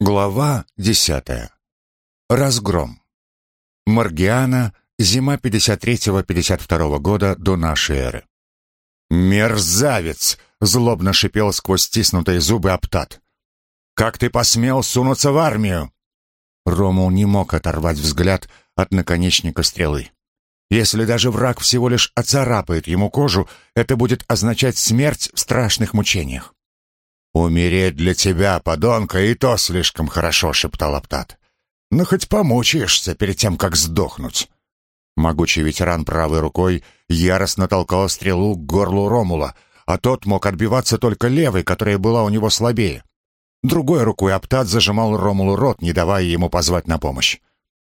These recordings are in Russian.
Глава десятая. Разгром. Маргиана, зима 53-52 года до нашей эры. «Мерзавец!» — злобно шипел сквозь стиснутые зубы Аптат. «Как ты посмел сунуться в армию?» Ромул не мог оторвать взгляд от наконечника стрелы. Если даже враг всего лишь оцарапает ему кожу, это будет означать смерть в страшных мучениях. «Умереть для тебя, подонка, и то слишком хорошо», — шептал Аптат. «Ну, хоть помучаешься перед тем, как сдохнуть». Могучий ветеран правой рукой яростно толкал стрелу к горлу Ромула, а тот мог отбиваться только левой, которая была у него слабее. Другой рукой Аптат зажимал Ромулу рот, не давая ему позвать на помощь.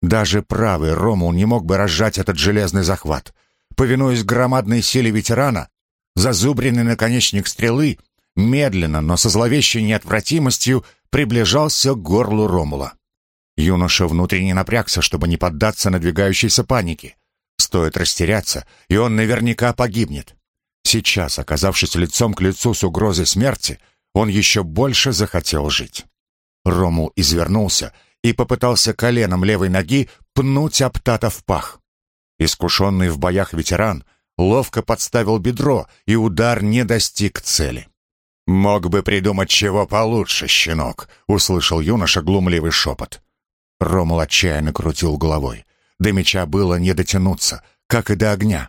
Даже правый Ромул не мог бы разжать этот железный захват. Повинуясь громадной силе ветерана, зазубренный наконечник стрелы медленно, но со зловещей неотвратимостью приближался к горлу Ромула. Юноша внутренне напрягся, чтобы не поддаться надвигающейся панике. Стоит растеряться, и он наверняка погибнет. Сейчас, оказавшись лицом к лицу с угрозой смерти, он еще больше захотел жить. Ромул извернулся и попытался коленом левой ноги пнуть Аптата в пах. Искушенный в боях ветеран ловко подставил бедро, и удар не достиг цели. «Мог бы придумать чего получше, щенок», — услышал юноша глумливый шепот. Ромул отчаянно крутил головой. До меча было не дотянуться, как и до огня.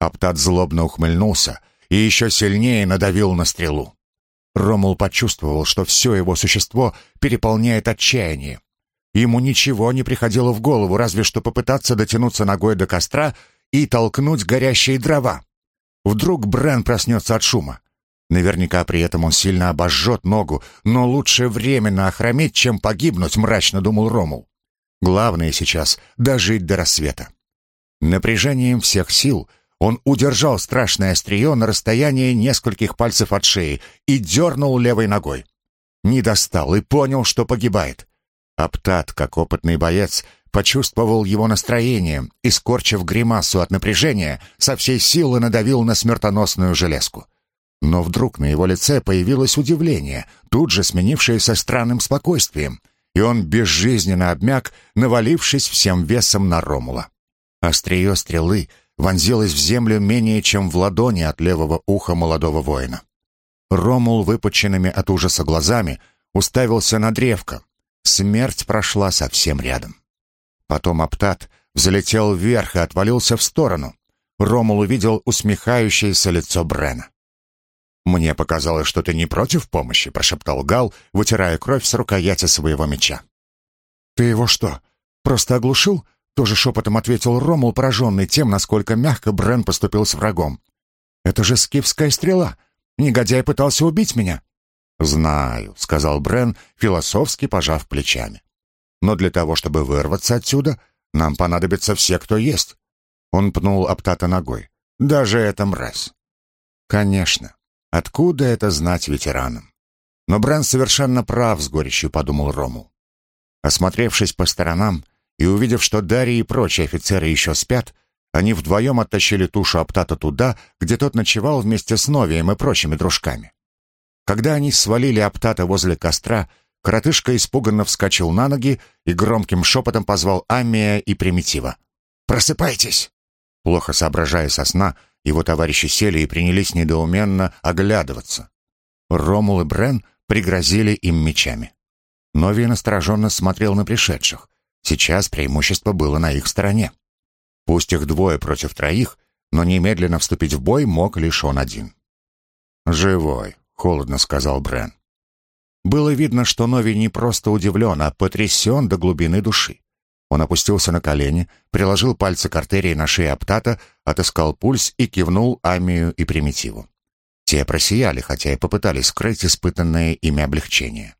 Аптат злобно ухмыльнулся и еще сильнее надавил на стрелу. Ромул почувствовал, что все его существо переполняет отчаяние. Ему ничего не приходило в голову, разве что попытаться дотянуться ногой до костра и толкнуть горящие дрова. Вдруг Брен проснется от шума. Наверняка при этом он сильно обожжет ногу, но лучше временно охрометь, чем погибнуть, мрачно думал Ромул. Главное сейчас — дожить до рассвета. Напряжением всех сил он удержал страшное острие на расстоянии нескольких пальцев от шеи и дернул левой ногой. Не достал и понял, что погибает. Аптат, как опытный боец, почувствовал его настроение и, скорчив гримасу от напряжения, со всей силы надавил на смертоносную железку. Но вдруг на его лице появилось удивление, тут же сменившееся странным спокойствием, и он безжизненно обмяк, навалившись всем весом на Ромула. Острие стрелы вонзилось в землю менее чем в ладони от левого уха молодого воина. Ромул, выпученными от ужаса глазами, уставился на древко. Смерть прошла совсем рядом. Потом Аптат взлетел вверх и отвалился в сторону. Ромул увидел усмехающееся лицо Брена. «Мне показалось, что ты не против помощи», — прошептал Гал, вытирая кровь с рукояти своего меча. «Ты его что, просто оглушил?» — тоже шепотом ответил Ромул, пораженный тем, насколько мягко Брен поступил с врагом. «Это же скифская стрела! Негодяй пытался убить меня!» «Знаю», — сказал Брен, философски пожав плечами. «Но для того, чтобы вырваться отсюда, нам понадобятся все, кто есть». Он пнул Аптата ногой. «Даже эта мразь». «Конечно. Откуда это знать ветеранам? Но Брэн совершенно прав, с горечью подумал Рому. Осмотревшись по сторонам и увидев, что Дарья и прочие офицеры еще спят, они вдвоем оттащили тушу Аптата туда, где тот ночевал вместе с Новием и прочими дружками. Когда они свалили Аптата возле костра, коротышка испуганно вскочил на ноги и громким шепотом позвал Аммия и Примитива. «Просыпайтесь!» Плохо соображая со сна, его товарищи сели и принялись недоуменно оглядываться. Ромул и Брен пригрозили им мечами. Нови настороженно смотрел на пришедших. Сейчас преимущество было на их стороне. Пусть их двое против троих, но немедленно вступить в бой мог лишь он один. «Живой», — холодно сказал Брен. Было видно, что Нови не просто удивлен, а потрясен до глубины души. Он опустился на колени, приложил пальцы к артерии на шее Аптата, отыскал пульс и кивнул Амию и Примитиву. Те просияли, хотя и попытались скрыть испытанное ими облегчение.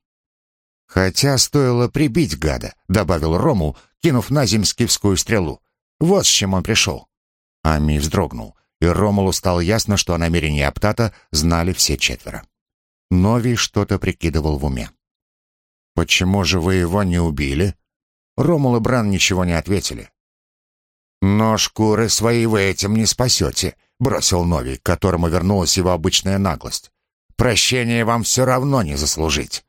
«Хотя стоило прибить гада», — добавил Рому, кинув на земь стрелу. «Вот с чем он пришел». Ами вздрогнул, и Ромулу стало ясно, что о намерении Аптата знали все четверо. Новий что-то прикидывал в уме. «Почему же вы его не убили?» Ромул и Бран ничего не ответили. «Но шкуры свои вы этим не спасете», — бросил Новий, к которому вернулась его обычная наглость. «Прощения вам все равно не заслужить».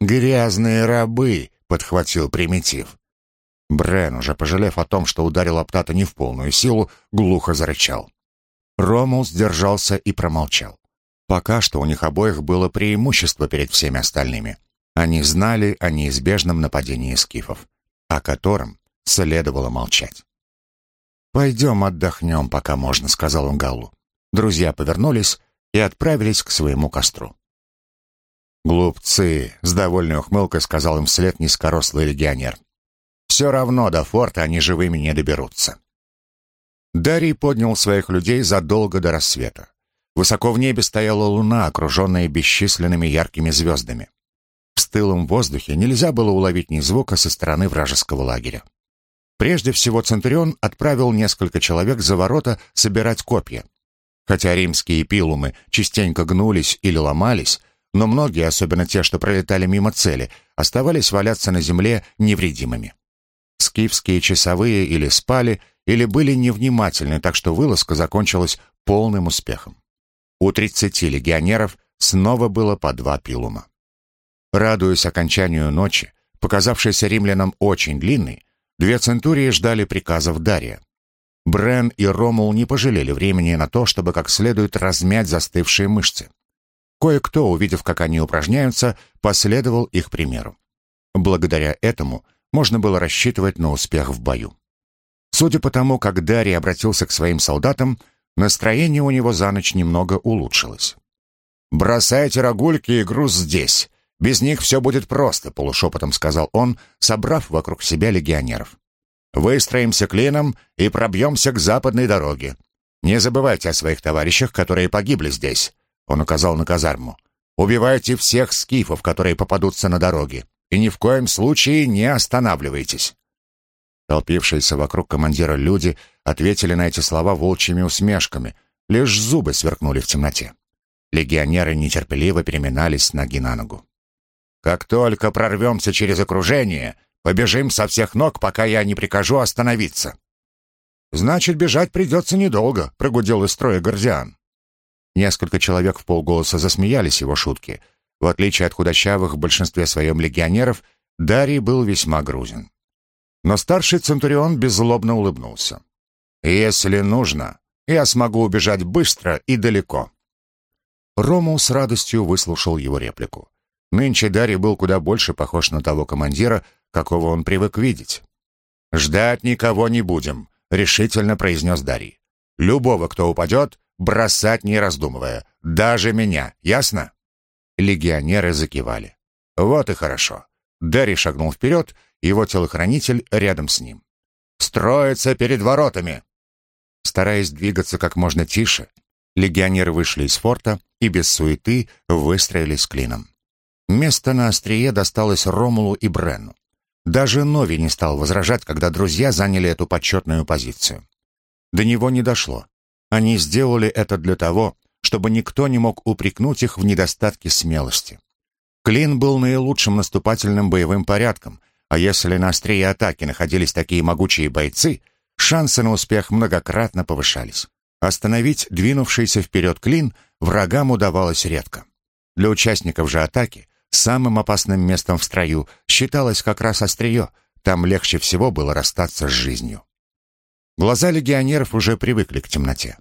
«Грязные рабы!» — подхватил примитив. Брен, уже пожалев о том, что ударил Аптата не в полную силу, глухо зарычал. Ромул сдержался и промолчал. Пока что у них обоих было преимущество перед всеми остальными. Они знали о неизбежном нападении скифов, о котором следовало молчать. «Пойдем отдохнем, пока можно», — сказал он Галлу. Друзья повернулись и отправились к своему костру. «Глупцы!» — с довольной ухмылкой сказал им вслед низкорослый легионер. «Все равно до форта они живыми не доберутся». Дарий поднял своих людей задолго до рассвета. Высоко в небе стояла луна, окруженная бесчисленными яркими звездами. В стылом воздухе нельзя было уловить ни звука со стороны вражеского лагеря. Прежде всего Центурион отправил несколько человек за ворота собирать копья. Хотя римские пилумы частенько гнулись или ломались, но многие, особенно те, что пролетали мимо цели, оставались валяться на земле невредимыми. Скифские часовые или спали, или были невнимательны, так что вылазка закончилась полным успехом. У 30 легионеров снова было по два пилума. Радуясь окончанию ночи, показавшейся римлянам очень длинной, две центурии ждали приказов Дария. Брен и Ромул не пожалели времени на то, чтобы как следует размять застывшие мышцы. Кое-кто, увидев, как они упражняются, последовал их примеру. Благодаря этому можно было рассчитывать на успех в бою. Судя по тому, как Дарий обратился к своим солдатам, настроение у него за ночь немного улучшилось. «Бросайте рогульки и груз здесь. Без них все будет просто», — полушепотом сказал он, собрав вокруг себя легионеров. «Выстроимся клином и пробьемся к западной дороге. Не забывайте о своих товарищах, которые погибли здесь. Он указал на казарму. «Убивайте всех скифов, которые попадутся на дороге, и ни в коем случае не останавливайтесь». Толпившиеся вокруг командира люди ответили на эти слова волчьими усмешками, лишь зубы сверкнули в темноте. Легионеры нетерпеливо переминались ноги на ногу. «Как только прорвемся через окружение, побежим со всех ног, пока я не прикажу остановиться». «Значит, бежать придется недолго», — прогудел из строя Гордиан. Несколько человек в полголоса засмеялись его шутки. В отличие от худощавых в большинстве своем легионеров, Дарий был весьма грузен. Но старший Центурион беззлобно улыбнулся. «Если нужно, я смогу убежать быстро и далеко». Рому с радостью выслушал его реплику. Нынче Дарий был куда больше похож на того командира, какого он привык видеть. «Ждать никого не будем», — решительно произнес Дарий. «Любого, кто упадет, бросать не раздумывая. Даже меня, ясно?» Легионеры закивали. «Вот и хорошо». Дерри шагнул вперед, его телохранитель рядом с ним. «Строиться перед воротами!» Стараясь двигаться как можно тише, легионеры вышли из форта и без суеты выстроились клином. Место на острие досталось Ромулу и Бренну. Даже Нови не стал возражать, когда друзья заняли эту почетную позицию. До него не дошло. Они сделали это для того, чтобы никто не мог упрекнуть их в недостатке смелости. Клин был наилучшим наступательным боевым порядком, а если на острие атаки находились такие могучие бойцы, шансы на успех многократно повышались. Остановить двинувшийся вперед клин врагам удавалось редко. Для участников же атаки самым опасным местом в строю считалось как раз острие, там легче всего было расстаться с жизнью. Глаза легионеров уже привыкли к темноте.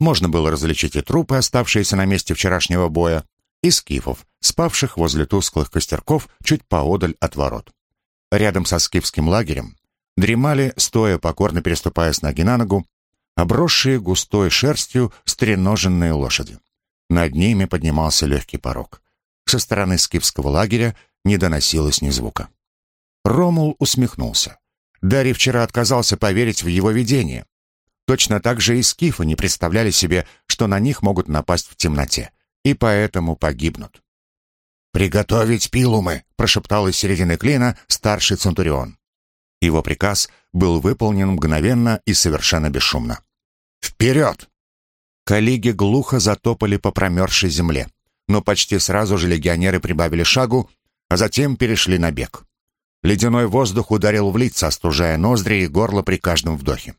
Можно было различить и трупы, оставшиеся на месте вчерашнего боя, и скифов, спавших возле тусклых костерков чуть поодаль от ворот. Рядом со скифским лагерем дремали, стоя покорно переступая с ноги на ногу, обросшие густой шерстью стреноженные лошади. Над ними поднимался легкий порог. Со стороны скифского лагеря не доносилось ни звука. Ромул усмехнулся. Дарий вчера отказался поверить в его видение. Точно так же и скифы не представляли себе, что на них могут напасть в темноте, и поэтому погибнут. «Приготовить пилумы!» — прошептал из середины клина старший Центурион. Его приказ был выполнен мгновенно и совершенно бесшумно. «Вперед!» Коллеги глухо затопали по промерзшей земле, но почти сразу же легионеры прибавили шагу, а затем перешли на бег. Ледяной воздух ударил в лица, остужая ноздри и горло при каждом вдохе.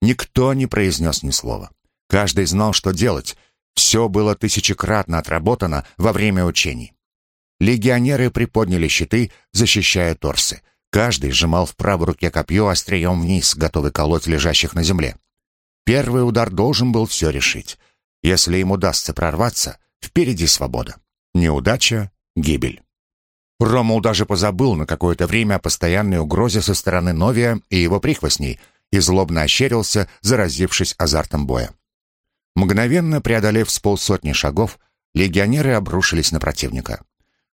Никто не произнес ни слова. Каждый знал, что делать. Все было тысячекратно отработано во время учений. легионеры приподняли щиты, защищая торсы. Каждый сжимал в правой руке копье острием вниз, готовый колоть лежащих на земле. Первый удар должен был все решить. Если им удастся прорваться, впереди свобода. Неудача — гибель. Ромул даже позабыл на какое-то время о постоянной угрозе со стороны Новия и его прихвостней и злобно ощерился, заразившись азартом боя. Мгновенно преодолев с полсотни шагов, легионеры обрушились на противника.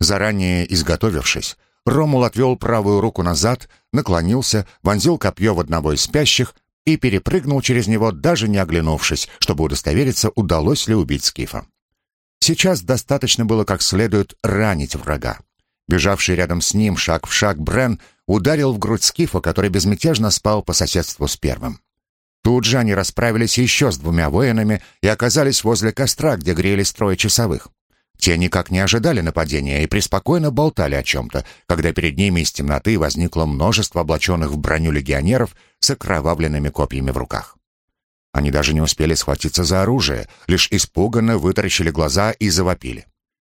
Заранее изготовившись, Ромул отвел правую руку назад, наклонился, вонзил копье в одного из спящих и перепрыгнул через него, даже не оглянувшись, чтобы удостовериться, удалось ли убить Скифа. Сейчас достаточно было как следует ранить врага. Бежавший рядом с ним шаг в шаг Брен ударил в грудь Скифа, который безмятежно спал по соседству с первым. Тут же они расправились еще с двумя воинами и оказались возле костра, где грелись трое часовых. Те никак не ожидали нападения и преспокойно болтали о чем-то, когда перед ними из темноты возникло множество облаченных в броню легионеров с окровавленными копьями в руках. Они даже не успели схватиться за оружие, лишь испуганно вытаращили глаза и завопили.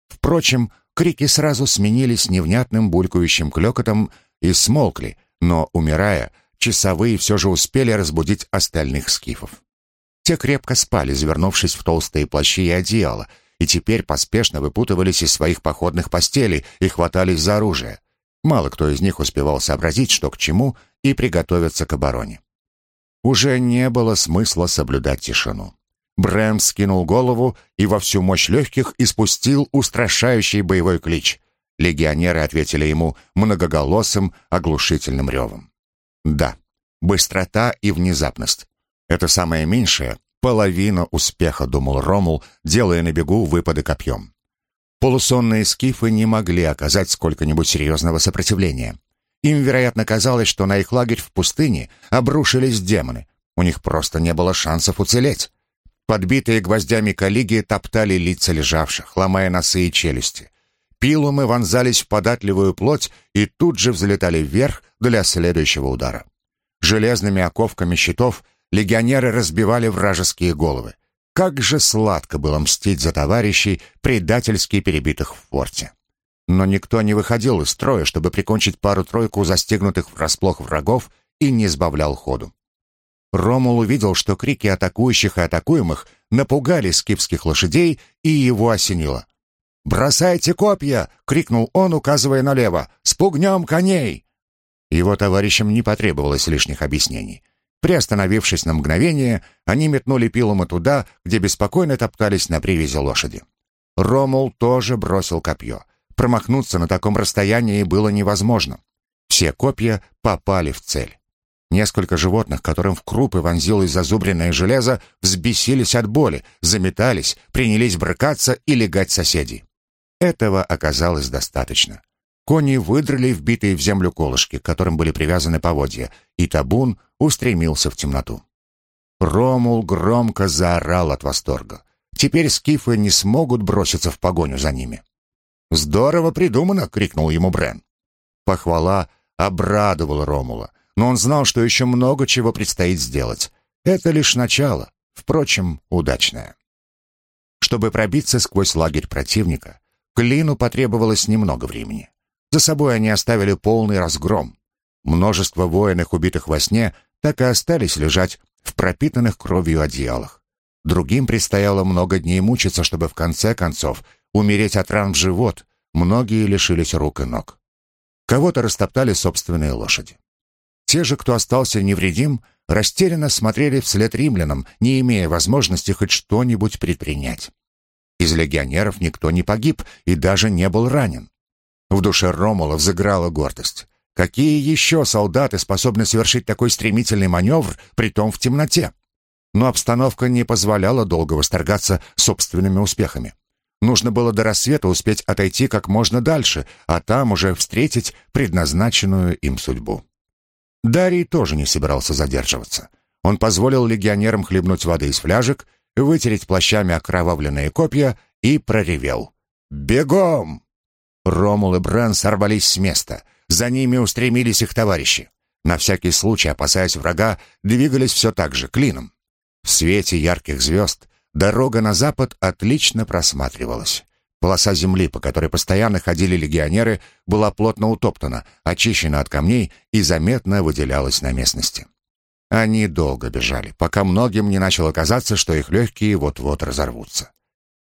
Впрочем, крики сразу сменились невнятным булькающим клёкотом и смолкли, но, умирая, часовые все же успели разбудить остальных скифов. Те крепко спали, завернувшись в толстые плащи и одеяла, и теперь поспешно выпутывались из своих походных постелей и хватались за оружие. Мало кто из них успевал сообразить, что к чему, и приготовиться к обороне. Уже не было смысла соблюдать тишину. Брэм скинул голову и во всю мощь легких испустил устрашающий боевой клич. Легионеры ответили ему многоголосым, оглушительным ревом. Да, быстрота и внезапность. Это самое меньшее, половина успеха, думал Ромул, делая на бегу выпады копьем. Полусонные скифы не могли оказать сколько-нибудь серьезного сопротивления. Им, вероятно, казалось, что на их лагерь в пустыне обрушились демоны. У них просто не было шансов уцелеть. Подбитые гвоздями коллеги топтали лица лежавших, ломая носы и челюсти. Пилумы вонзались в податливую плоть и тут же взлетали вверх для следующего удара. Железными оковками щитов легионеры разбивали вражеские головы. Как же сладко было мстить за товарищей, предательски перебитых в форте. Но никто не выходил из строя, чтобы прикончить пару-тройку застегнутых врасплох врагов и не сбавлял ходу. Ромул увидел, что крики атакующих и атакуемых напугали скифских лошадей, и его осенило. «Бросайте копья!» — крикнул он, указывая налево. «Спугнем коней!» Его товарищам не потребовалось лишних объяснений. Приостановившись на мгновение, они метнули пилумы туда, где беспокойно топтались на привязи лошади. Ромул тоже бросил копье. Промахнуться на таком расстоянии было невозможно. Все копья попали в цель. Несколько животных, которым в крупы вонзилось зазубренное железо, взбесились от боли, заметались, принялись брыкаться и легать соседей. Этого оказалось достаточно. Кони выдрали вбитые в землю колышки, к которым были привязаны поводья, и табун устремился в темноту. Ромул громко заорал от восторга. Теперь скифы не смогут броситься в погоню за ними. «Здорово придумано!» — крикнул ему Брен. Похвала обрадовала Ромула, но он знал, что еще много чего предстоит сделать. Это лишь начало, впрочем, удачное. Чтобы пробиться сквозь лагерь противника, Клину потребовалось немного времени. За собой они оставили полный разгром. Множество военных, убитых во сне, так и остались лежать в пропитанных кровью одеялах. Другим предстояло много дней мучиться, чтобы в конце концов умереть от ран в живот. Многие лишились рук и ног. Кого-то растоптали собственные лошади. Те же, кто остался невредим, растерянно смотрели вслед римлянам, не имея возможности хоть что-нибудь предпринять. Из легионеров никто не погиб и даже не был ранен. В душе Ромула взыграла гордость. Какие еще солдаты способны совершить такой стремительный маневр, притом в темноте? Но обстановка не позволяла долго восторгаться собственными успехами. Нужно было до рассвета успеть отойти как можно дальше, а там уже встретить предназначенную им судьбу. Дарий тоже не собирался задерживаться. Он позволил легионерам хлебнуть воды из фляжек вытереть плащами окровавленные копья и проревел. «Бегом!» Ромул и Бран сорвались с места. За ними устремились их товарищи. На всякий случай, опасаясь врага, двигались все так же, клином. В свете ярких звезд дорога на запад отлично просматривалась. Полоса земли, по которой постоянно ходили легионеры, была плотно утоптана, очищена от камней и заметно выделялась на местности. Они долго бежали, пока многим не начало казаться, что их легкие вот-вот разорвутся.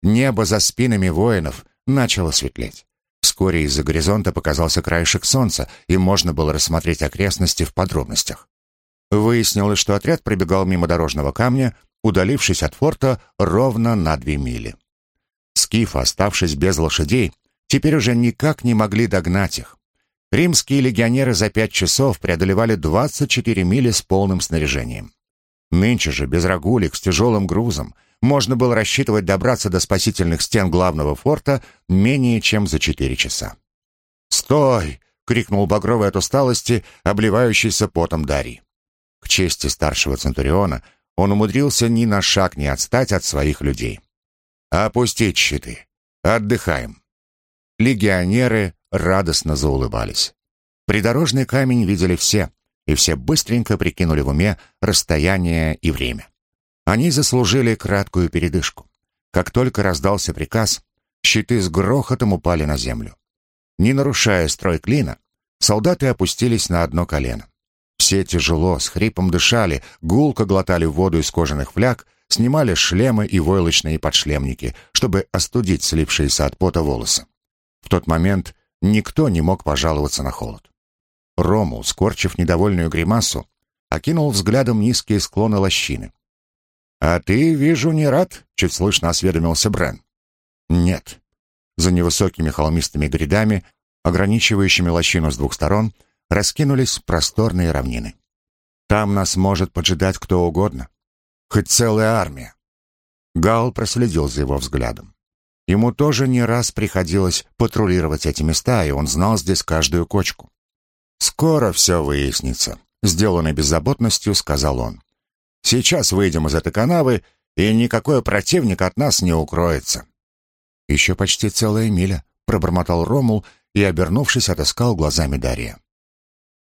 Небо за спинами воинов начало светлеть. Вскоре из-за горизонта показался краешек солнца, и можно было рассмотреть окрестности в подробностях. Выяснилось, что отряд пробегал мимо дорожного камня, удалившись от форта ровно на две мили. Скифы, оставшись без лошадей, теперь уже никак не могли догнать их. Римские легионеры за пять часов преодолевали 24 мили с полным снаряжением. Нынче же, без рагулек, с тяжелым грузом, можно было рассчитывать добраться до спасительных стен главного форта менее чем за четыре часа. «Стой!» — крикнул багровый от усталости, обливающийся потом Дарий. К чести старшего Центуриона он умудрился ни на шаг не отстать от своих людей. «Опустить щиты! Отдыхаем!» Легионеры радостно заулыбались. Придорожный камень видели все, и все быстренько прикинули в уме расстояние и время. Они заслужили краткую передышку. Как только раздался приказ, щиты с грохотом упали на землю. Не нарушая строй клина, солдаты опустились на одно колено. Все тяжело, с хрипом дышали, гулко глотали воду из кожаных фляг, снимали шлемы и войлочные подшлемники, чтобы остудить слившиеся от пота волосы. В тот момент никто не мог пожаловаться на холод. Рому, скорчив недовольную гримасу, окинул взглядом низкие склоны лощины. «А ты, вижу, не рад?» — чуть слышно осведомился Брен. «Нет». За невысокими холмистыми грядами, ограничивающими лощину с двух сторон, — раскинулись просторные равнины. Там нас может поджидать кто угодно, хоть целая армия. Гал проследил за его взглядом. Ему тоже не раз приходилось патрулировать эти места, и он знал здесь каждую кочку. «Скоро все выяснится», — сделанной беззаботностью сказал он. «Сейчас выйдем из этой канавы, и никакой противник от нас не укроется». «Еще почти целая миля», — пробормотал Ромул и, обернувшись, отыскал глазами Дарья.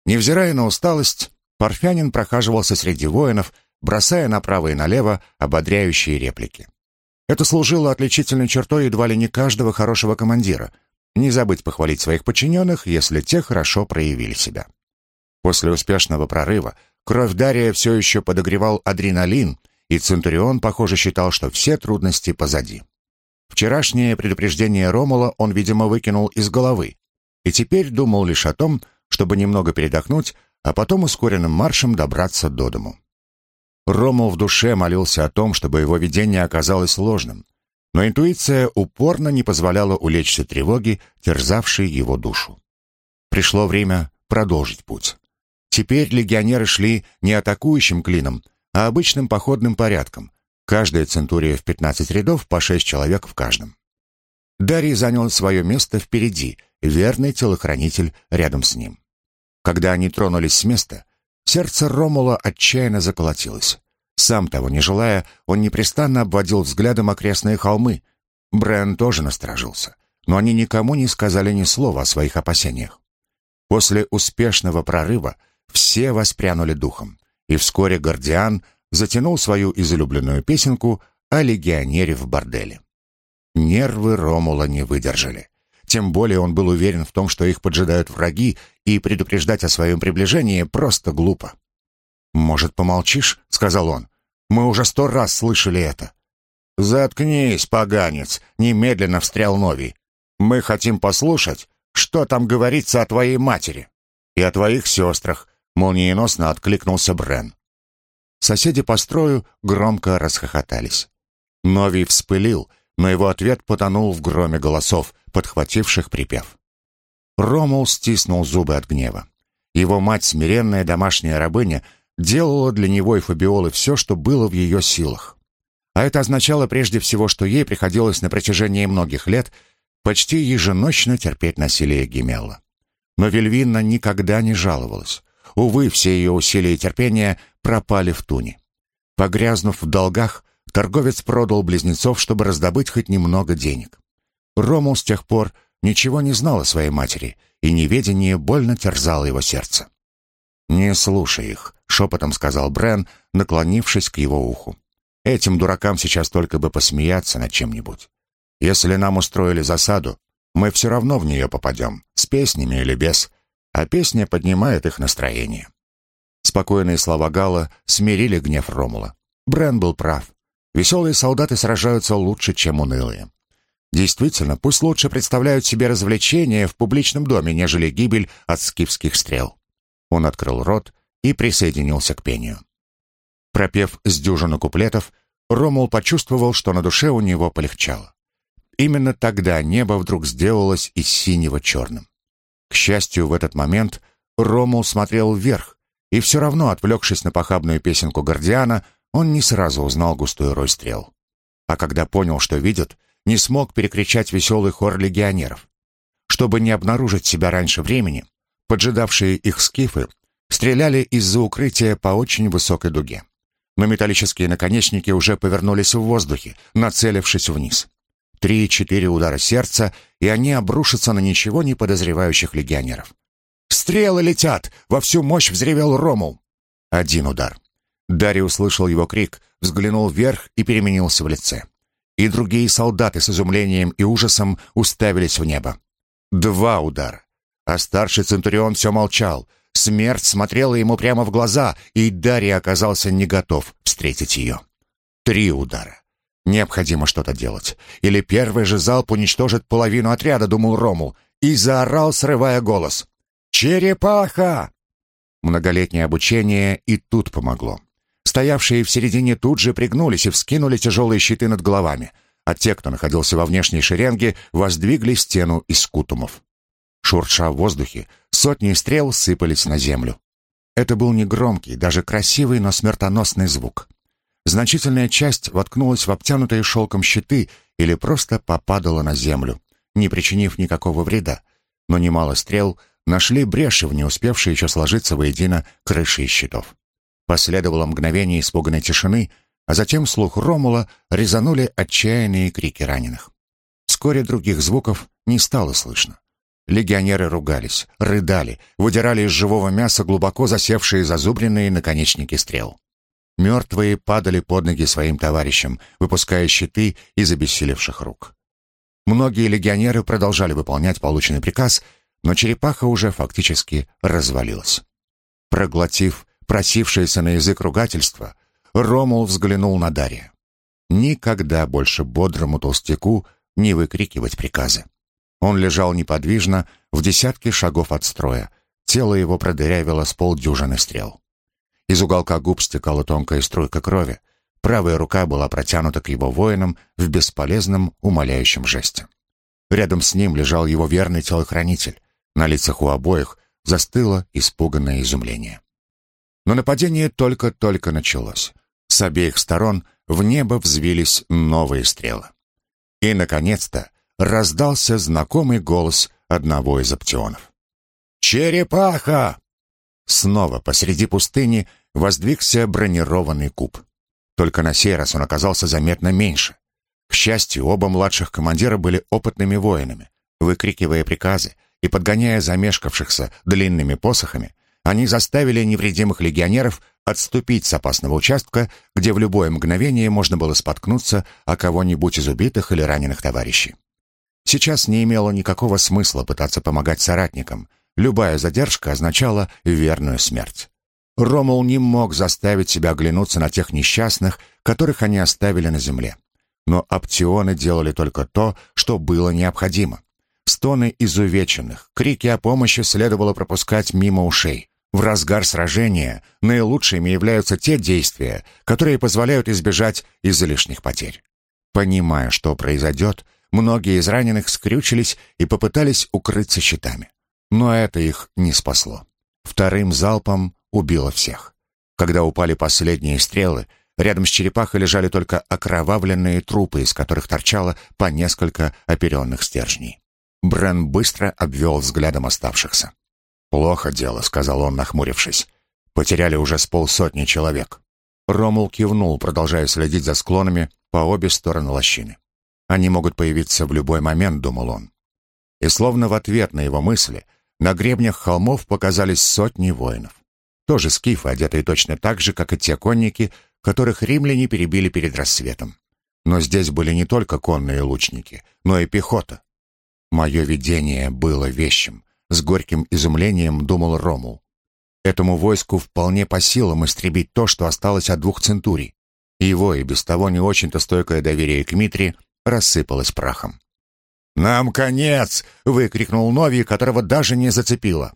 Невзирая на усталость, Парфянин прохаживался среди воинов, бросая направо и налево ободряющие реплики. Это служило отличительной чертой едва ли не каждого хорошего командира. Не забыть похвалить своих подчиненных, если те хорошо проявили себя. После успешного прорыва кровь Дария все еще подогревал адреналин, и Центурион, похоже, считал, что все трудности позади. Вчерашнее предупреждение Ромула он, видимо, выкинул из головы, и теперь думал лишь о том, чтобы немного передохнуть, а потом ускоренным маршем добраться до дому. Ромул в душе молился о том, чтобы его видение оказалось ложным, но интуиция упорно не позволяла улечься тревоги, терзавшей его душу. Пришло время продолжить путь. Теперь легионеры шли не атакующим клином, а обычным походным порядком. Каждая центурия в 15 рядов, по 6 человек в каждом. Дарий занял свое место впереди, верный телохранитель рядом с ним. Когда они тронулись с места, сердце Ромула отчаянно заколотилось. Сам того не желая, он непрестанно обводил взглядом окрестные холмы. Брэн тоже насторожился, но они никому не сказали ни слова о своих опасениях. После успешного прорыва все воспрянули духом, и вскоре Гордиан затянул свою излюбленную песенку о легионере в борделе. Нервы Ромула не выдержали. Тем более он был уверен в том, что их поджидают враги, и предупреждать о своем приближении просто глупо. «Может, помолчишь?» — сказал он. «Мы уже сто раз слышали это». «Заткнись, поганец!» — немедленно встрял Новий. «Мы хотим послушать, что там говорится о твоей матери и о твоих сестрах», — молниеносно откликнулся Брен. Соседи по строю громко расхохотались. Новий вспылил, но его ответ потонул в громе голосов, подхвативших припев. Ромул стиснул зубы от гнева. Его мать, смиренная домашняя рабыня, делала для него и Фабиолы все, что было в ее силах. А это означало прежде всего, что ей приходилось на протяжении многих лет почти еженочно терпеть насилие Гемелла. Но Вильвинна никогда не жаловалась. Увы, все ее усилия и терпения пропали в туне. Погрязнув в долгах, торговец продал близнецов, чтобы раздобыть хоть немного денег. Ромул с тех пор ничего не знал о своей матери, и неведение больно терзало его сердце. «Не слушай их», — шепотом сказал Брен, наклонившись к его уху. «Этим дуракам сейчас только бы посмеяться над чем-нибудь. Если нам устроили засаду, мы все равно в нее попадем, с песнями или без, а песня поднимает их настроение». Спокойные слова Гала смирили гнев Ромула. Брен был прав. Веселые солдаты сражаются лучше, чем унылые. Действительно, пусть лучше представляют себе развлечения в публичном доме, нежели гибель от скифских стрел. Он открыл рот и присоединился к пению. Пропев с дюжину куплетов, Ромул почувствовал, что на душе у него полегчало. Именно тогда небо вдруг сделалось из синего черным. К счастью, в этот момент Ромул смотрел вверх, и все равно, отвлекшись на похабную песенку Гордиана, он не сразу узнал густой рой стрел. А когда понял, что видит, не смог перекричать веселый хор легионеров. Чтобы не обнаружить себя раньше времени, поджидавшие их скифы стреляли из-за укрытия по очень высокой дуге. Но металлические наконечники уже повернулись в воздухе, нацелившись вниз. Три-четыре удара сердца, и они обрушатся на ничего не подозревающих легионеров. «Стрелы летят!» — во всю мощь взревел Ромул. Один удар. Дарий услышал его крик, взглянул вверх и переменился в лице. И другие солдаты с изумлением и ужасом уставились в небо. Два удара. А старший Центурион все молчал. Смерть смотрела ему прямо в глаза, и Дарий оказался не готов встретить ее. Три удара. Необходимо что-то делать. Или первый же залп уничтожит половину отряда, думал Ромул, и заорал, срывая голос. «Черепаха!» Многолетнее обучение и тут помогло. Стоявшие в середине тут же пригнулись и вскинули тяжелые щиты над головами, а те, кто находился во внешней шеренге, воздвигли стену из кутумов. Шурша в воздухе, сотни стрел сыпались на землю. Это был не громкий, даже красивый, но смертоносный звук. Значительная часть воткнулась в обтянутые шелком щиты или просто попадала на землю, не причинив никакого вреда, но немало стрел нашли бреши в не успевшие еще сложиться воедино крыши щитов. Последовало мгновение испуганной тишины, а затем слух Ромула резанули отчаянные крики раненых. Вскоре других звуков не стало слышно. Легионеры ругались, рыдали, выдирали из живого мяса глубоко засевшие зазубренные наконечники стрел. Мертвые падали под ноги своим товарищам, выпуская щиты из обессилевших рук. Многие легионеры продолжали выполнять полученный приказ, но черепаха уже фактически развалилась. Проглотив просившееся на язык ругательства, Ромул взглянул на Дарья. Никогда больше бодрому толстяку не выкрикивать приказы. Он лежал неподвижно в десятке шагов от строя. Тело его продырявило с полдюжины стрел. Из уголка губ стекала тонкая струйка крови. Правая рука была протянута к его воинам в бесполезном, умоляющем жесте. Рядом с ним лежал его верный телохранитель. На лицах у обоих застыло испуганное изумление. Но нападение только-только началось. С обеих сторон в небо взвились новые стрелы. И, наконец-то, раздался знакомый голос одного из оптионов. «Черепаха!» Снова посреди пустыни воздвигся бронированный куб. Только на сей раз он оказался заметно меньше. К счастью, оба младших командира были опытными воинами. Выкрикивая приказы и подгоняя замешкавшихся длинными посохами, они заставили невредимых легионеров отступить с опасного участка, где в любое мгновение можно было споткнуться о кого-нибудь из убитых или раненых товарищей. Сейчас не имело никакого смысла пытаться помогать соратникам. Любая задержка означала верную смерть. Ромул не мог заставить себя оглянуться на тех несчастных, которых они оставили на земле. Но оптионы делали только то, что было необходимо. Стоны изувеченных, крики о помощи следовало пропускать мимо ушей. В разгар сражения наилучшими являются те действия, которые позволяют избежать излишних потерь. Понимая, что произойдет, многие из раненых скрючились и попытались укрыться щитами. Но это их не спасло. Вторым залпом убило всех. Когда упали последние стрелы, рядом с черепахой лежали только окровавленные трупы, из которых торчало по несколько оперенных стержней. Брен быстро обвел взглядом оставшихся. «Плохо дело», — сказал он, нахмурившись. «Потеряли уже с полсотни человек». Ромул кивнул, продолжая следить за склонами по обе стороны лощины. «Они могут появиться в любой момент», — думал он. И словно в ответ на его мысли, на гребнях холмов показались сотни воинов. Тоже скифы, одетые точно так же, как и те конники, которых римляне перебили перед рассветом. Но здесь были не только конные лучники, но и пехота. Мое видение было вещим. С горьким изумлением думал Ромул. Этому войску вполне по силам истребить то, что осталось от двух центурий. Его и без того не очень-то стойкое доверие к Митре рассыпалось прахом. «Нам конец!» — выкрикнул Нови, которого даже не зацепило.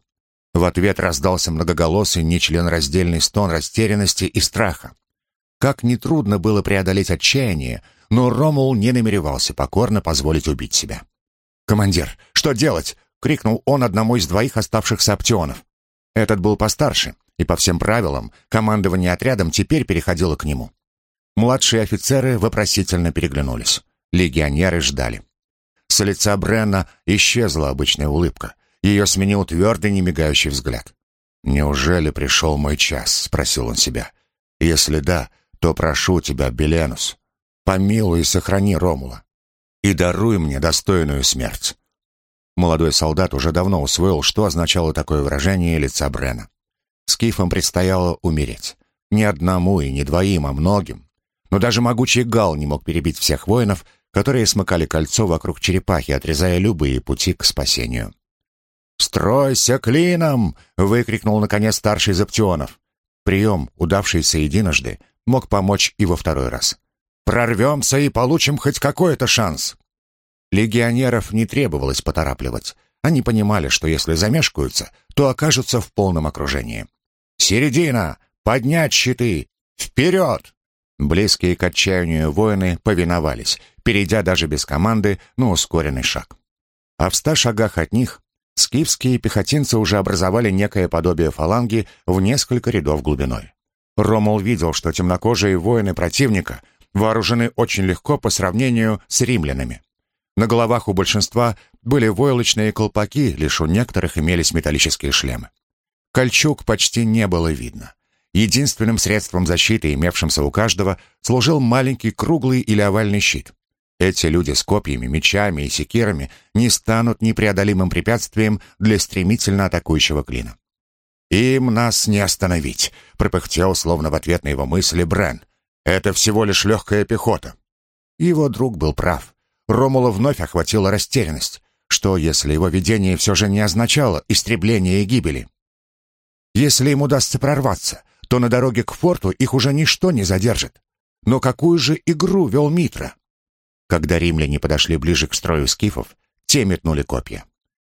В ответ раздался многоголосый, нечленораздельный стон растерянности и страха. Как нетрудно было преодолеть отчаяние, но Ромул не намеревался покорно позволить убить себя. «Командир, что делать?» — крикнул он одному из двоих оставшихся оптионов. Этот был постарше, и по всем правилам командование отрядом теперь переходило к нему. Младшие офицеры вопросительно переглянулись. Легионеры ждали. С лица Бренна исчезла обычная улыбка. Ее сменил твердый, немигающий взгляд. «Неужели пришел мой час?» — спросил он себя. «Если да, то прошу тебя, Беленус, помилуй и сохрани Ромула, и даруй мне достойную смерть». Молодой солдат уже давно усвоил, что означало такое выражение лица Брена. Скифам предстояло умереть. Не одному и не двоим, а многим. Но даже могучий Гал не мог перебить всех воинов, которые смыкали кольцо вокруг черепахи, отрезая любые пути к спасению. «Стройся клином!» — выкрикнул, наконец, старший из оптионов. Прием, удавшийся единожды, мог помочь и во второй раз. «Прорвемся и получим хоть какой-то шанс!» Легионеров не требовалось поторапливать. Они понимали, что если замешкаются, то окажутся в полном окружении. «Середина! Поднять щиты! Вперед!» Близкие к отчаянию воины повиновались, перейдя даже без команды на ускоренный шаг. А в ста шагах от них скифские пехотинцы уже образовали некое подобие фаланги в несколько рядов глубиной. Ромул видел, что темнокожие воины противника вооружены очень легко по сравнению с римлянами. На головах у большинства были войлочные колпаки, лишь у некоторых имелись металлические шлемы. Кольчуг почти не было видно. Единственным средством защиты, имевшимся у каждого, служил маленький круглый или овальный щит. Эти люди с копьями, мечами и секирами не станут непреодолимым препятствием для стремительно атакующего клина. «Им нас не остановить», — пропыхтел, словно в ответ на его мысли, Брен. «Это всего лишь легкая пехота». Его друг был прав. Ромула вновь охватила растерянность. Что, если его видение все же не означало истребление и гибели? Если им удастся прорваться, то на дороге к форту их уже ничто не задержит. Но какую же игру вел Митра? Когда римляне подошли ближе к строю скифов, те метнули копья.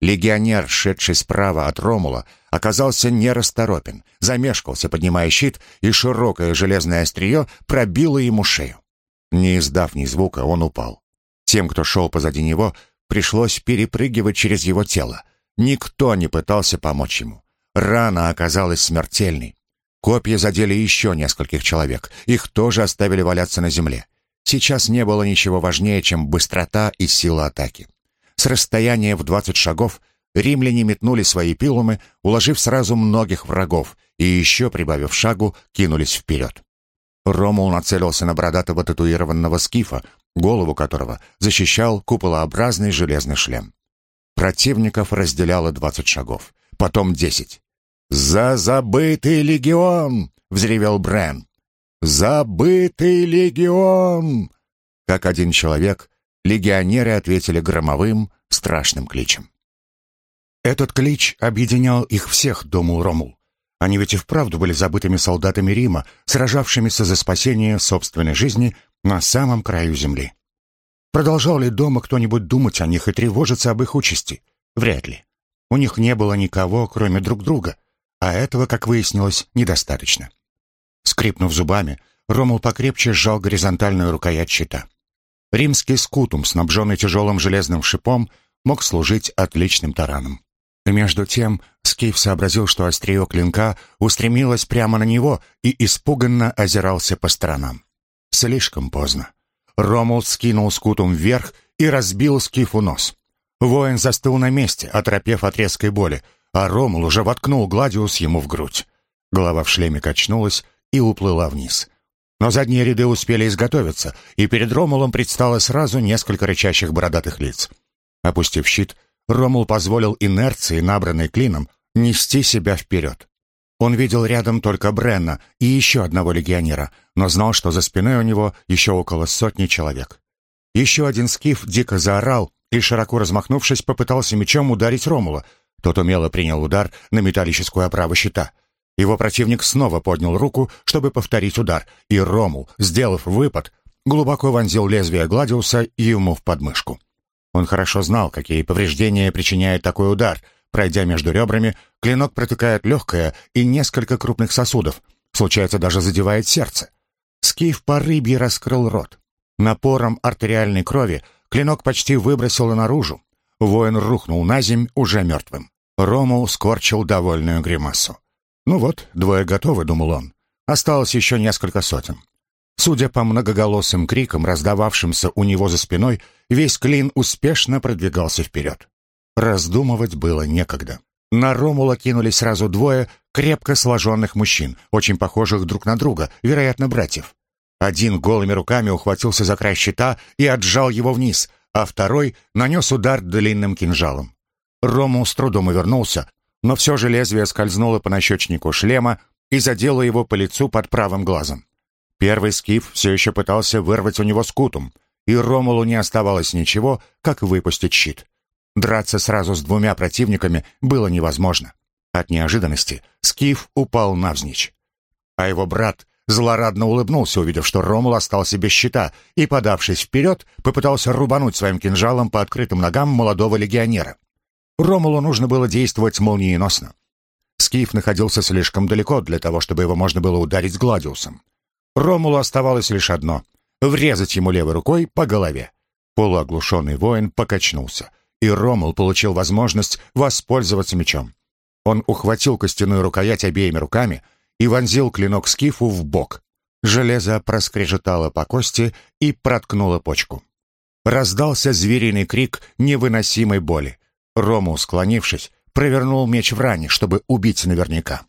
Легионер, шедший справа от Ромула, оказался нерасторопен, замешкался, поднимая щит, и широкое железное острие пробило ему шею. Не издав ни звука, он упал. Тем, кто шел позади него, пришлось перепрыгивать через его тело. Никто не пытался помочь ему. Рана оказалась смертельной. Копья задели еще нескольких человек. Их тоже оставили валяться на земле. Сейчас не было ничего важнее, чем быстрота и сила атаки. С расстояния в 20 шагов римляне метнули свои пилумы, уложив сразу многих врагов, и еще, прибавив шагу, кинулись вперед. Ромул нацелился на бородатого татуированного скифа, голову которого защищал куполообразный железный шлем. Противников разделяло двадцать шагов, потом десять. «За забытый легион!» — взревел Брен. «Забытый легион!» Как один человек, легионеры ответили громовым, страшным кличем. Этот клич объединял их всех, думал Ромул. Они ведь и вправду были забытыми солдатами Рима, сражавшимися за спасение собственной жизни на самом краю земли. Продолжал ли дома кто-нибудь думать о них и тревожиться об их участи? Вряд ли. У них не было никого, кроме друг друга, а этого, как выяснилось, недостаточно. Скрипнув зубами, Ромул покрепче сжал горизонтальную рукоять щита. Римский скутум, снабженный тяжелым железным шипом, мог служить отличным тараном. Между тем Скиф сообразил, что острие клинка устремилось прямо на него и испуганно озирался по сторонам. Слишком поздно. Ромул скинул скутум вверх и разбил Скифу нос. Воин застыл на месте, оторопев от резкой боли, а Ромул уже воткнул Гладиус ему в грудь. Голова в шлеме качнулась и уплыла вниз. Но задние ряды успели изготовиться, и перед Ромулом предстало сразу несколько рычащих бородатых лиц. Опустив щит, Ромул позволил инерции, набранной клином, нести себя вперед. Он видел рядом только Бренна и еще одного легионера, но знал, что за спиной у него еще около сотни человек. Еще один скиф дико заорал и, широко размахнувшись, попытался мечом ударить Ромула. Тот умело принял удар на металлическую оправу щита. Его противник снова поднял руку, чтобы повторить удар, и Ромул, сделав выпад, глубоко вонзил лезвие Гладиуса ему в подмышку. Он хорошо знал, какие повреждения причиняет такой удар. Пройдя между ребрами, клинок протыкает легкое и несколько крупных сосудов. Случается, даже задевает сердце. Скиф по рыбье раскрыл рот. Напором артериальной крови клинок почти выбросило наружу. Воин рухнул на земь уже мертвым. Ромул скорчил довольную гримасу. «Ну вот, двое готовы», — думал он. «Осталось еще несколько сотен». Судя по многоголосым крикам, раздававшимся у него за спиной, весь клин успешно продвигался вперед. Раздумывать было некогда. На Ромула кинулись сразу двое крепко сложенных мужчин, очень похожих друг на друга, вероятно, братьев. Один голыми руками ухватился за край щита и отжал его вниз, а второй нанес удар длинным кинжалом. Ромул с трудом увернулся, но все же лезвие скользнуло по нащечнику шлема и задело его по лицу под правым глазом. Первый скиф все еще пытался вырвать у него скутум, и Ромулу не оставалось ничего, как выпустить щит. Драться сразу с двумя противниками было невозможно. От неожиданности скиф упал навзничь. А его брат злорадно улыбнулся, увидев, что Ромул остался без щита, и, подавшись вперед, попытался рубануть своим кинжалом по открытым ногам молодого легионера. Ромулу нужно было действовать молниеносно. Скиф находился слишком далеко для того, чтобы его можно было ударить Гладиусом. Ромулу оставалось лишь одно — врезать ему левой рукой по голове. Полуоглушенный воин покачнулся, и Ромул получил возможность воспользоваться мечом. Он ухватил костяную рукоять обеими руками и вонзил клинок скифу в бок. Железо проскрежетало по кости и проткнуло почку. Раздался звериный крик невыносимой боли. Ромул, склонившись, провернул меч в ране, чтобы убить наверняка.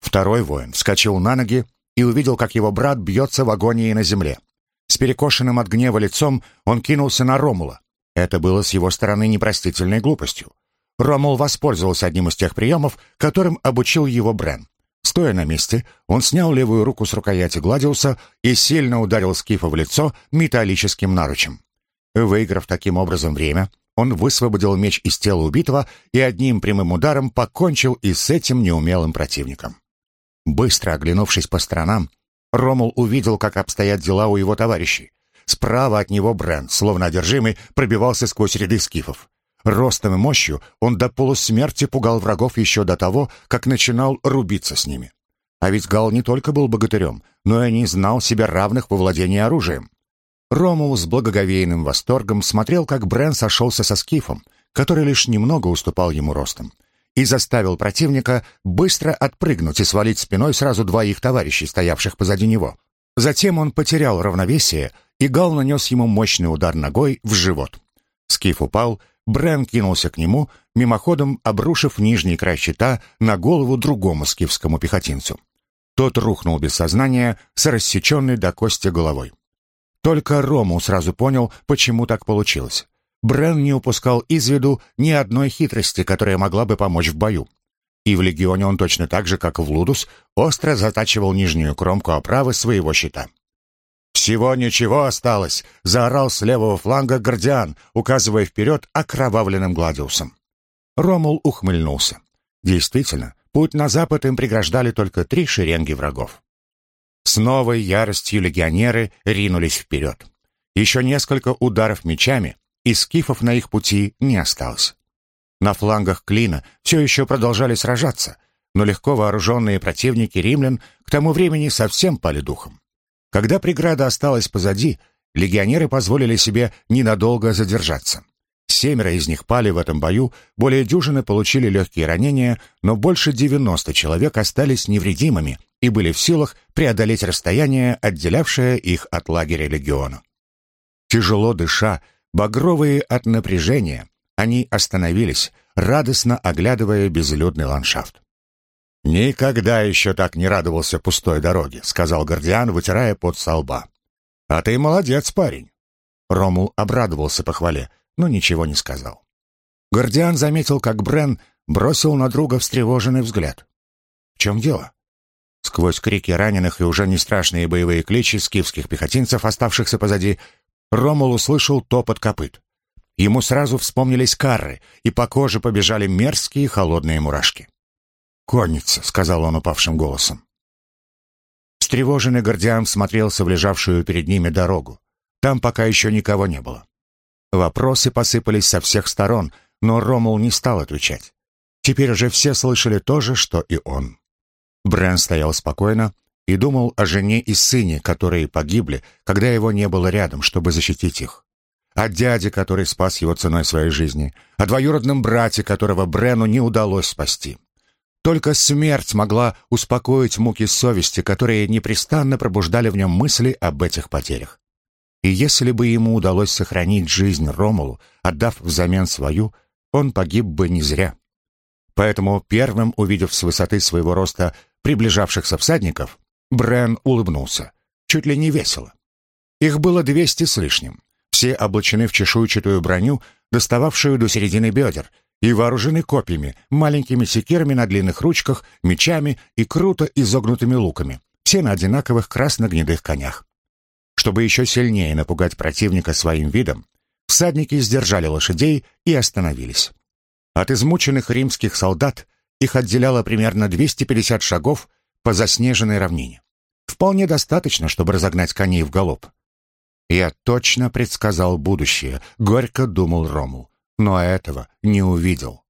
Второй воин вскочил на ноги и увидел, как его брат бьется в агонии на земле. С перекошенным от гнева лицом он кинулся на Ромула. Это было с его стороны непростительной глупостью. Ромул воспользовался одним из тех приемов, которым обучил его Брен. Стоя на месте, он снял левую руку с рукояти Гладиуса и сильно ударил Скифа в лицо металлическим наручем. Выиграв таким образом время, он высвободил меч из тела убитого и одним прямым ударом покончил и с этим неумелым противником. Быстро оглянувшись по сторонам, Ромул увидел, как обстоят дела у его товарищей. Справа от него Брент, словно одержимый, пробивался сквозь ряды скифов. Ростом и мощью он до полусмерти пугал врагов еще до того, как начинал рубиться с ними. А ведь Гал не только был богатырем, но и не знал себя равных во владении оружием. Ромул с благоговейным восторгом смотрел, как Брен сошелся со скифом, который лишь немного уступал ему ростом и заставил противника быстро отпрыгнуть и свалить спиной сразу двоих товарищей, стоявших позади него. Затем он потерял равновесие, и Гал нанес ему мощный удар ногой в живот. Скиф упал, Брен кинулся к нему, мимоходом обрушив нижний край щита на голову другому скифскому пехотинцу. Тот рухнул без сознания с рассеченной до кости головой. Только Рому сразу понял, почему так получилось. Брен не упускал из виду ни одной хитрости, которая могла бы помочь в бою. И в легионе он точно так же, как в Лудус, остро затачивал нижнюю кромку оправы своего щита. «Всего ничего осталось!» — заорал с левого фланга Гордиан, указывая вперед окровавленным Гладиусом. Ромул ухмыльнулся. Действительно, путь на запад им преграждали только три шеренги врагов. С новой яростью легионеры ринулись вперед. Еще несколько ударов мечами, и скифов на их пути не осталось. На флангах клина все еще продолжали сражаться, но легко вооруженные противники римлян к тому времени совсем пали духом. Когда преграда осталась позади, легионеры позволили себе ненадолго задержаться. Семеро из них пали в этом бою, более дюжины получили легкие ранения, но больше 90 человек остались невредимыми и были в силах преодолеть расстояние, отделявшее их от лагеря легиона. Тяжело дыша, Багровые от напряжения, они остановились, радостно оглядывая безлюдный ландшафт. «Никогда еще так не радовался пустой дороге», — сказал Гордиан, вытирая пот со лба. «А ты молодец, парень». Ромул обрадовался похвале, но ничего не сказал. Гордиан заметил, как Брен бросил на друга встревоженный взгляд. чем дело?» Сквозь крики раненых и уже не страшные боевые кличи скифских пехотинцев, оставшихся позади, Ромул услышал топот копыт. Ему сразу вспомнились карры, и по коже побежали мерзкие холодные мурашки. «Конница», — сказал он упавшим голосом. Встревоженный Гордиан смотрелся в лежавшую перед ними дорогу. Там пока еще никого не было. Вопросы посыпались со всех сторон, но Ромул не стал отвечать. Теперь уже все слышали то же, что и он. Брэн стоял спокойно и думал о жене и сыне, которые погибли, когда его не было рядом, чтобы защитить их. О дяде, который спас его ценой своей жизни, о двоюродном брате, которого Брену не удалось спасти. Только смерть могла успокоить муки совести, которые непрестанно пробуждали в нем мысли об этих потерях. И если бы ему удалось сохранить жизнь Ромулу, отдав взамен свою, он погиб бы не зря. Поэтому первым, увидев с высоты своего роста приближавшихся всадников, Брен улыбнулся, чуть ли не весело. Их было двести с лишним. Все облачены в чешуйчатую броню, достававшую до середины бедер, и вооружены копьями, маленькими секирами на длинных ручках, мечами и круто изогнутыми луками, все на одинаковых красно-гнедых конях. Чтобы еще сильнее напугать противника своим видом, всадники сдержали лошадей и остановились. От измученных римских солдат их отделяло примерно 250 шагов по заснеженной равнине. Вполне достаточно, чтобы разогнать коней в галоп. Я точно предсказал будущее, горько думал Ромул, но этого не увидел.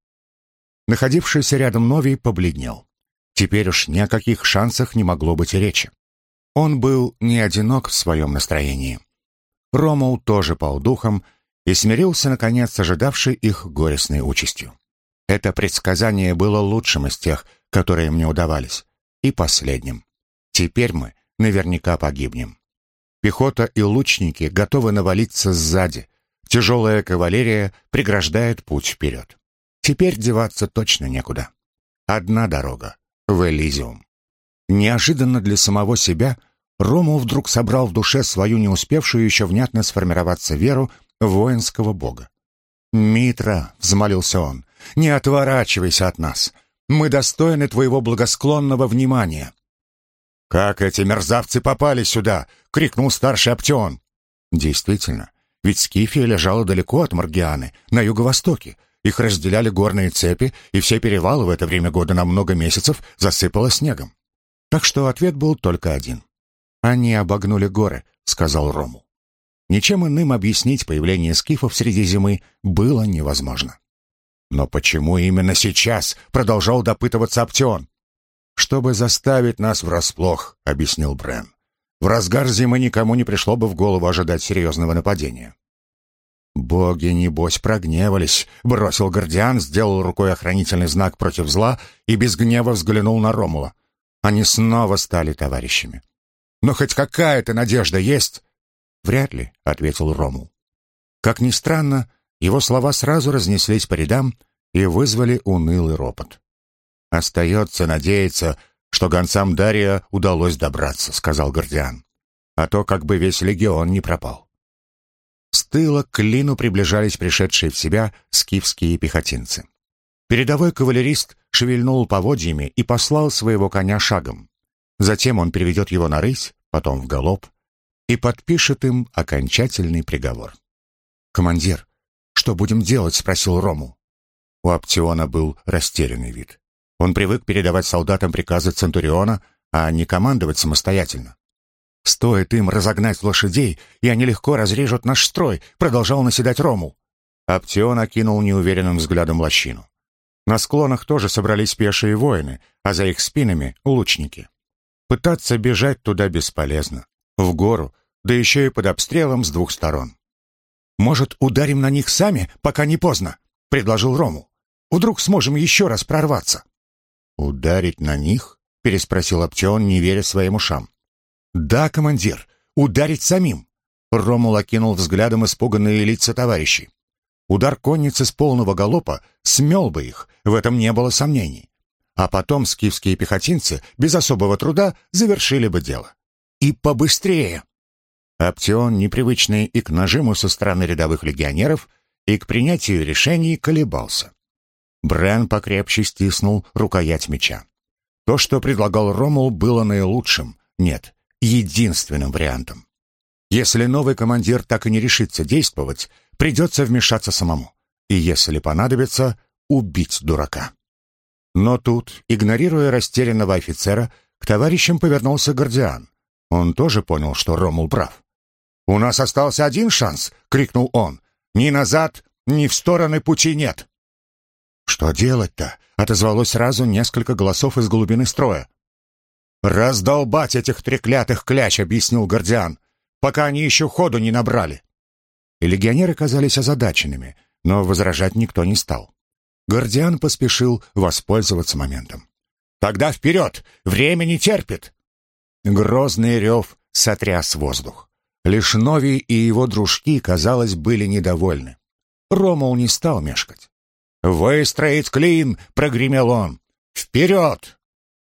Находившийся рядом Новий побледнел. Теперь уж ни о каких шансах не могло быть и речи. Он был не одинок в своем настроении. Ромул тоже пал духом и смирился, наконец, с ожидавшей их горестной участью. Это предсказание было лучшим из тех, которые мне удавались, и последним. Теперь мы наверняка погибнем. Пехота и лучники готовы навалиться сзади. Тяжелая кавалерия преграждает путь вперед. Теперь деваться точно некуда. Одна дорога — в Элизиум. Неожиданно для самого себя Рому вдруг собрал в душе свою не успевшую еще внятно сформироваться веру воинского бога. «Митра», — взмолился он, — «не отворачивайся от нас. Мы достойны твоего благосклонного внимания». «Как эти мерзавцы попали сюда?» — крикнул старший Аптеон. «Действительно, ведь Скифия лежала далеко от Маргианы, на юго-востоке. Их разделяли горные цепи, и все перевалы в это время года на много месяцев засыпало снегом. Так что ответ был только один. «Они обогнули горы», — сказал Рому. Ничем иным объяснить появление скифов среди зимы было невозможно. «Но почему именно сейчас?» — продолжал допытываться Аптеон. «Чтобы заставить нас врасплох», — объяснил Брен. «В разгар зимы никому не пришло бы в голову ожидать серьезного нападения». «Боги, небось, прогневались», — бросил Гордиан, сделал рукой охранительный знак против зла и без гнева взглянул на Ромула. Они снова стали товарищами. «Но хоть какая-то надежда есть?» «Вряд ли», — ответил Рому. Как ни странно, его слова сразу разнеслись по рядам и вызвали унылый ропот. «Остается надеяться, что гонцам Дария удалось добраться», — сказал Гордиан. «А то как бы весь легион не пропал». С тыла к клину приближались пришедшие в себя скифские пехотинцы. Передовой кавалерист шевельнул поводьями и послал своего коня шагом. Затем он переведет его на рысь, потом в галоп, и подпишет им окончательный приговор. «Командир, что будем делать?» — спросил Рому. У Аптиона был растерянный вид. Он привык передавать солдатам приказы Центуриона, а не командовать самостоятельно. «Стоит им разогнать лошадей, и они легко разрежут наш строй», — продолжал наседать Рому. Аптион окинул неуверенным взглядом лощину. На склонах тоже собрались пешие воины, а за их спинами — лучники. Пытаться бежать туда бесполезно. В гору да еще и под обстрелом с двух сторон. «Может, ударим на них сами, пока не поздно?» — предложил Рому. «Вдруг сможем еще раз прорваться?» «Ударить на них?» — переспросил Аптеон, не веря своим ушам. «Да, командир, ударить самим!» Ромул окинул взглядом испуганные лица товарищей. Удар конницы с полного галопа смел бы их, в этом не было сомнений. А потом скифские пехотинцы без особого труда завершили бы дело. И побыстрее. Аптеон, непривычный и к нажиму со стороны рядовых легионеров, и к принятию решений колебался. Брэн покрепче стиснул рукоять меча. То, что предлагал Ромул, было наилучшим, нет, единственным вариантом. Если новый командир так и не решится действовать, придется вмешаться самому. И если понадобится, убить дурака. Но тут, игнорируя растерянного офицера, к товарищам повернулся Гордиан. Он тоже понял, что Ромул прав. «У нас остался один шанс!» — крикнул он. «Ни назад, ни в стороны пути нет!» «Что делать-то?» — отозвалось сразу несколько голосов из глубины строя. «Раздолбать этих треклятых кляч!» — объяснил Гордиан. «Пока они еще ходу не набрали!» И легионеры казались озадаченными, но возражать никто не стал. Гордиан поспешил воспользоваться моментом. «Тогда вперед! Время не терпит!» Грозный рев сотряс воздух. Лишь Нови и его дружки, казалось, были недовольны. Ромул не стал мешкать. «Выстроить клин!» — прогремел он. «Вперед!»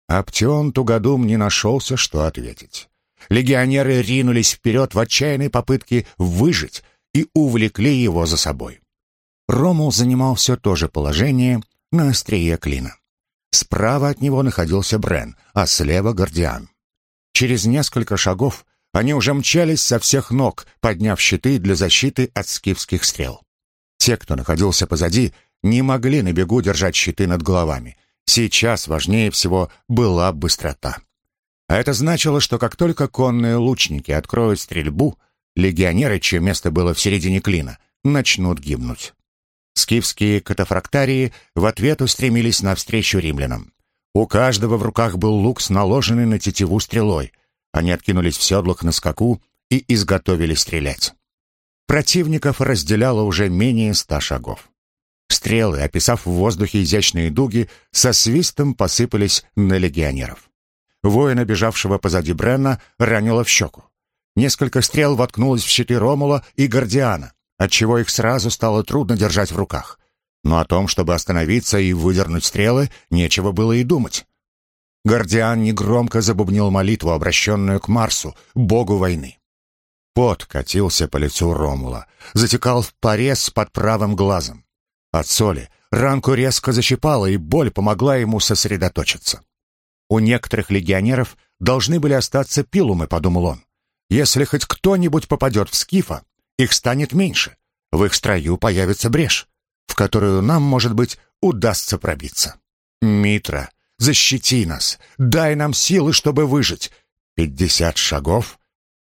Аптеон Тугодум не нашелся, что ответить. Легионеры ринулись вперед в отчаянной попытке выжить и увлекли его за собой. Ромул занимал все то же положение на острие клина. Справа от него находился Брен, а слева — Гордиан. Через несколько шагов они уже мчались со всех ног, подняв щиты для защиты от скифских стрел. Те, кто находился позади, не могли на бегу держать щиты над головами. Сейчас важнее всего была быстрота. А это значило, что как только конные лучники откроют стрельбу, легионеры, чье место было в середине клина, начнут гибнуть. Скифские катафрактарии в ответ устремились навстречу римлянам. У каждого в руках был лук с наложенной на тетиву стрелой. Они откинулись в седлах на скаку и изготовились стрелять. Противников разделяло уже менее ста шагов. Стрелы, описав в воздухе изящные дуги, со свистом посыпались на легионеров. Воина, бежавшего позади Бренна, ранило в щеку. Несколько стрел воткнулось в щиты Ромула и Гордиана отчего их сразу стало трудно держать в руках. Но о том, чтобы остановиться и выдернуть стрелы, нечего было и думать. Гордиан негромко забубнил молитву, обращенную к Марсу, богу войны. Пот катился по лицу Ромула, затекал в порез под правым глазом. От соли ранку резко защипало, и боль помогла ему сосредоточиться. У некоторых легионеров должны были остаться пилумы, подумал он. Если хоть кто-нибудь попадет в скифа, их станет меньше. В их строю появится брешь, в которую нам, может быть, удастся пробиться. Митра, защити нас, дай нам силы, чтобы выжить. Пятьдесят шагов.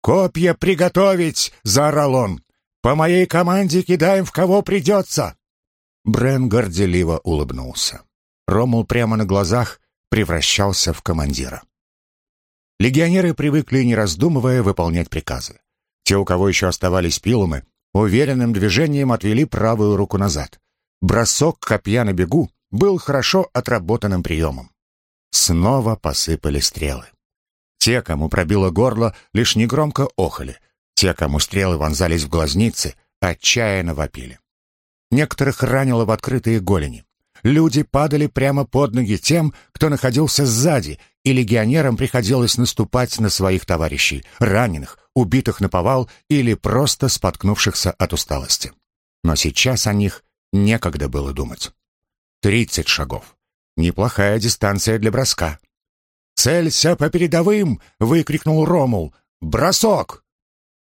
«Копья приготовить!» — заорал он. «По моей команде кидаем в кого придется!» Брен горделиво улыбнулся. Ромул прямо на глазах превращался в командира. Легионеры привыкли, не раздумывая, выполнять приказы. Те, у кого еще оставались пилумы, уверенным движением отвели правую руку назад. Бросок копья на бегу был хорошо отработанным приемом. Снова посыпали стрелы. Те, кому пробило горло, лишь негромко охали. Те, кому стрелы вонзались в глазницы, отчаянно вопили. Некоторых ранило в открытые голени. Люди падали прямо под ноги тем, кто находился сзади, и легионерам приходилось наступать на своих товарищей, раненых, убитых на повал или просто споткнувшихся от усталости. Но сейчас о них некогда было думать. Тридцать шагов. Неплохая дистанция для броска. «Целься по передовым!» — выкрикнул Ромул. «Бросок!»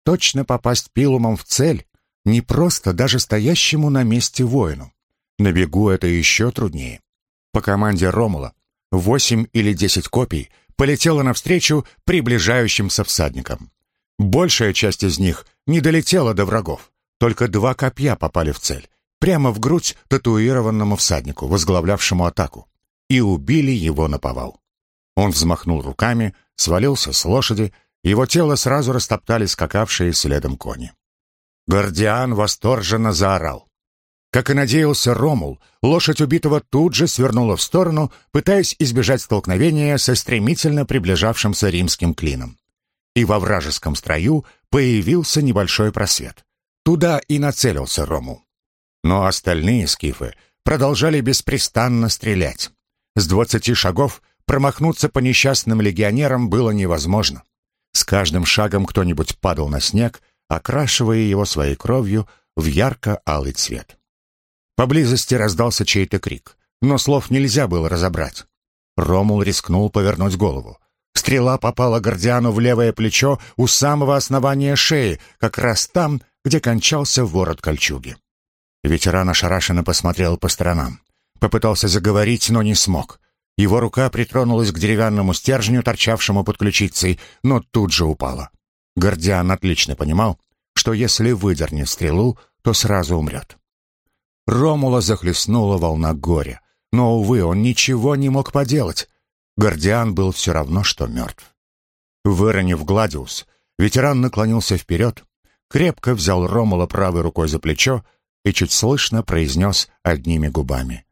Точно попасть пилумом в цель не просто даже стоящему на месте воину. На бегу это еще труднее. По команде Ромула восемь или десять копий полетело навстречу приближающимся всадникам. Большая часть из них не долетела до врагов. Только два копья попали в цель, прямо в грудь татуированному всаднику, возглавлявшему атаку, и убили его на повал. Он взмахнул руками, свалился с лошади, его тело сразу растоптали скакавшие следом кони. Гордиан восторженно заорал. Как и надеялся Ромул, лошадь убитого тут же свернула в сторону, пытаясь избежать столкновения со стремительно приближавшимся римским клином. И во вражеском строю появился небольшой просвет. Туда и нацелился Ромул. Но остальные скифы продолжали беспрестанно стрелять. С двадцати шагов промахнуться по несчастным легионерам было невозможно. С каждым шагом кто-нибудь падал на снег, окрашивая его своей кровью в ярко-алый цвет. Поблизости раздался чей-то крик, но слов нельзя было разобрать. Ромул рискнул повернуть голову. Стрела попала Гордиану в левое плечо у самого основания шеи, как раз там, где кончался ворот кольчуги. Ветеран ошарашенно посмотрел по сторонам. Попытался заговорить, но не смог. Его рука притронулась к деревянному стержню, торчавшему под ключицей, но тут же упала. Гордиан отлично понимал, что если выдернет стрелу, то сразу умрет. Ромула захлестнула волна горя, но, увы, он ничего не мог поделать. Гордиан был все равно, что мертв. Выронив Гладиус, ветеран наклонился вперед, крепко взял Ромула правой рукой за плечо и чуть слышно произнес одними губами.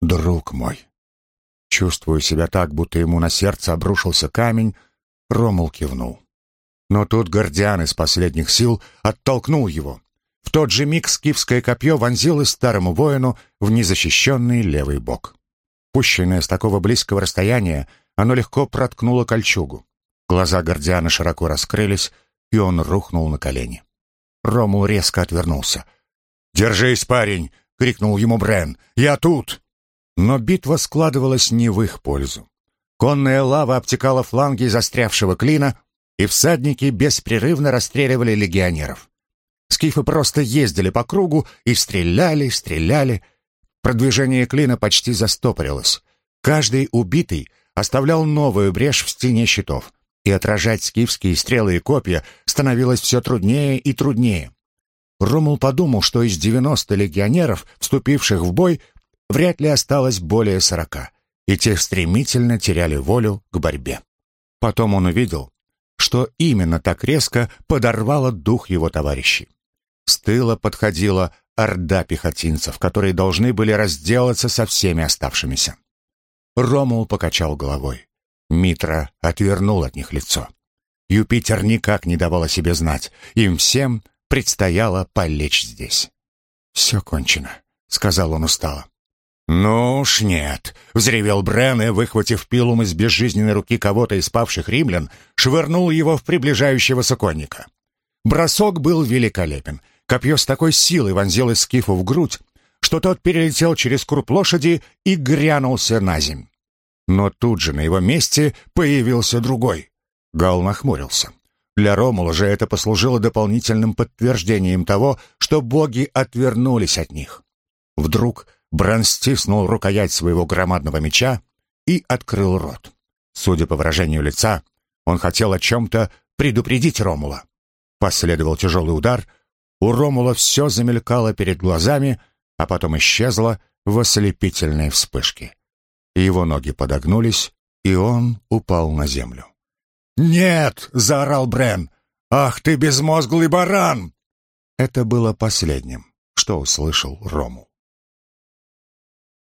«Друг мой». Чувствуя себя так, будто ему на сердце обрушился камень, Ромул кивнул. Но тут Гордиан из последних сил оттолкнул его. В тот же миг скифское копье вонзилось старому воину в незащищенный левый бок. Пущенное с такого близкого расстояния, оно легко проткнуло кольчугу. Глаза Гордиана широко раскрылись, и он рухнул на колени. Ромул резко отвернулся. «Держись, парень!» — крикнул ему Брен. «Я тут!» Но битва складывалась не в их пользу. Конная лава обтекала фланги застрявшего клина, и всадники беспрерывно расстреливали легионеров. Скифы просто ездили по кругу и стреляли, стреляли, Продвижение клина почти застопорилось. Каждый убитый оставлял новую брешь в стене щитов, и отражать скифские стрелы и копья становилось все труднее и труднее. Ромул подумал, что из 90 легионеров, вступивших в бой, вряд ли осталось более сорока, и те стремительно теряли волю к борьбе. Потом он увидел, что именно так резко подорвало дух его товарищей. С тыла подходила орда пехотинцев, которые должны были разделаться со всеми оставшимися. Ромул покачал головой. Митра отвернул от них лицо. Юпитер никак не давал о себе знать. Им всем предстояло полечь здесь. «Все кончено», — сказал он устало. «Ну уж нет», — взревел Брен и, выхватив пилум из безжизненной руки кого-то из павших римлян, швырнул его в приближающегося конника. Бросок был великолепен. Копье с такой силой вонзилось Скифу в грудь, что тот перелетел через круп лошади и грянулся на земь. Но тут же на его месте появился другой. Гал нахмурился. Для Ромула же это послужило дополнительным подтверждением того, что боги отвернулись от них. Вдруг Бран стиснул рукоять своего громадного меча и открыл рот. Судя по выражению лица, он хотел о чем-то предупредить Ромула. Последовал тяжелый удар — у Ромула все замелькало перед глазами, а потом исчезло в ослепительной вспышке. Его ноги подогнулись, и он упал на землю. «Нет!» — заорал Брен. «Ах ты безмозглый баран!» Это было последним, что услышал Рому.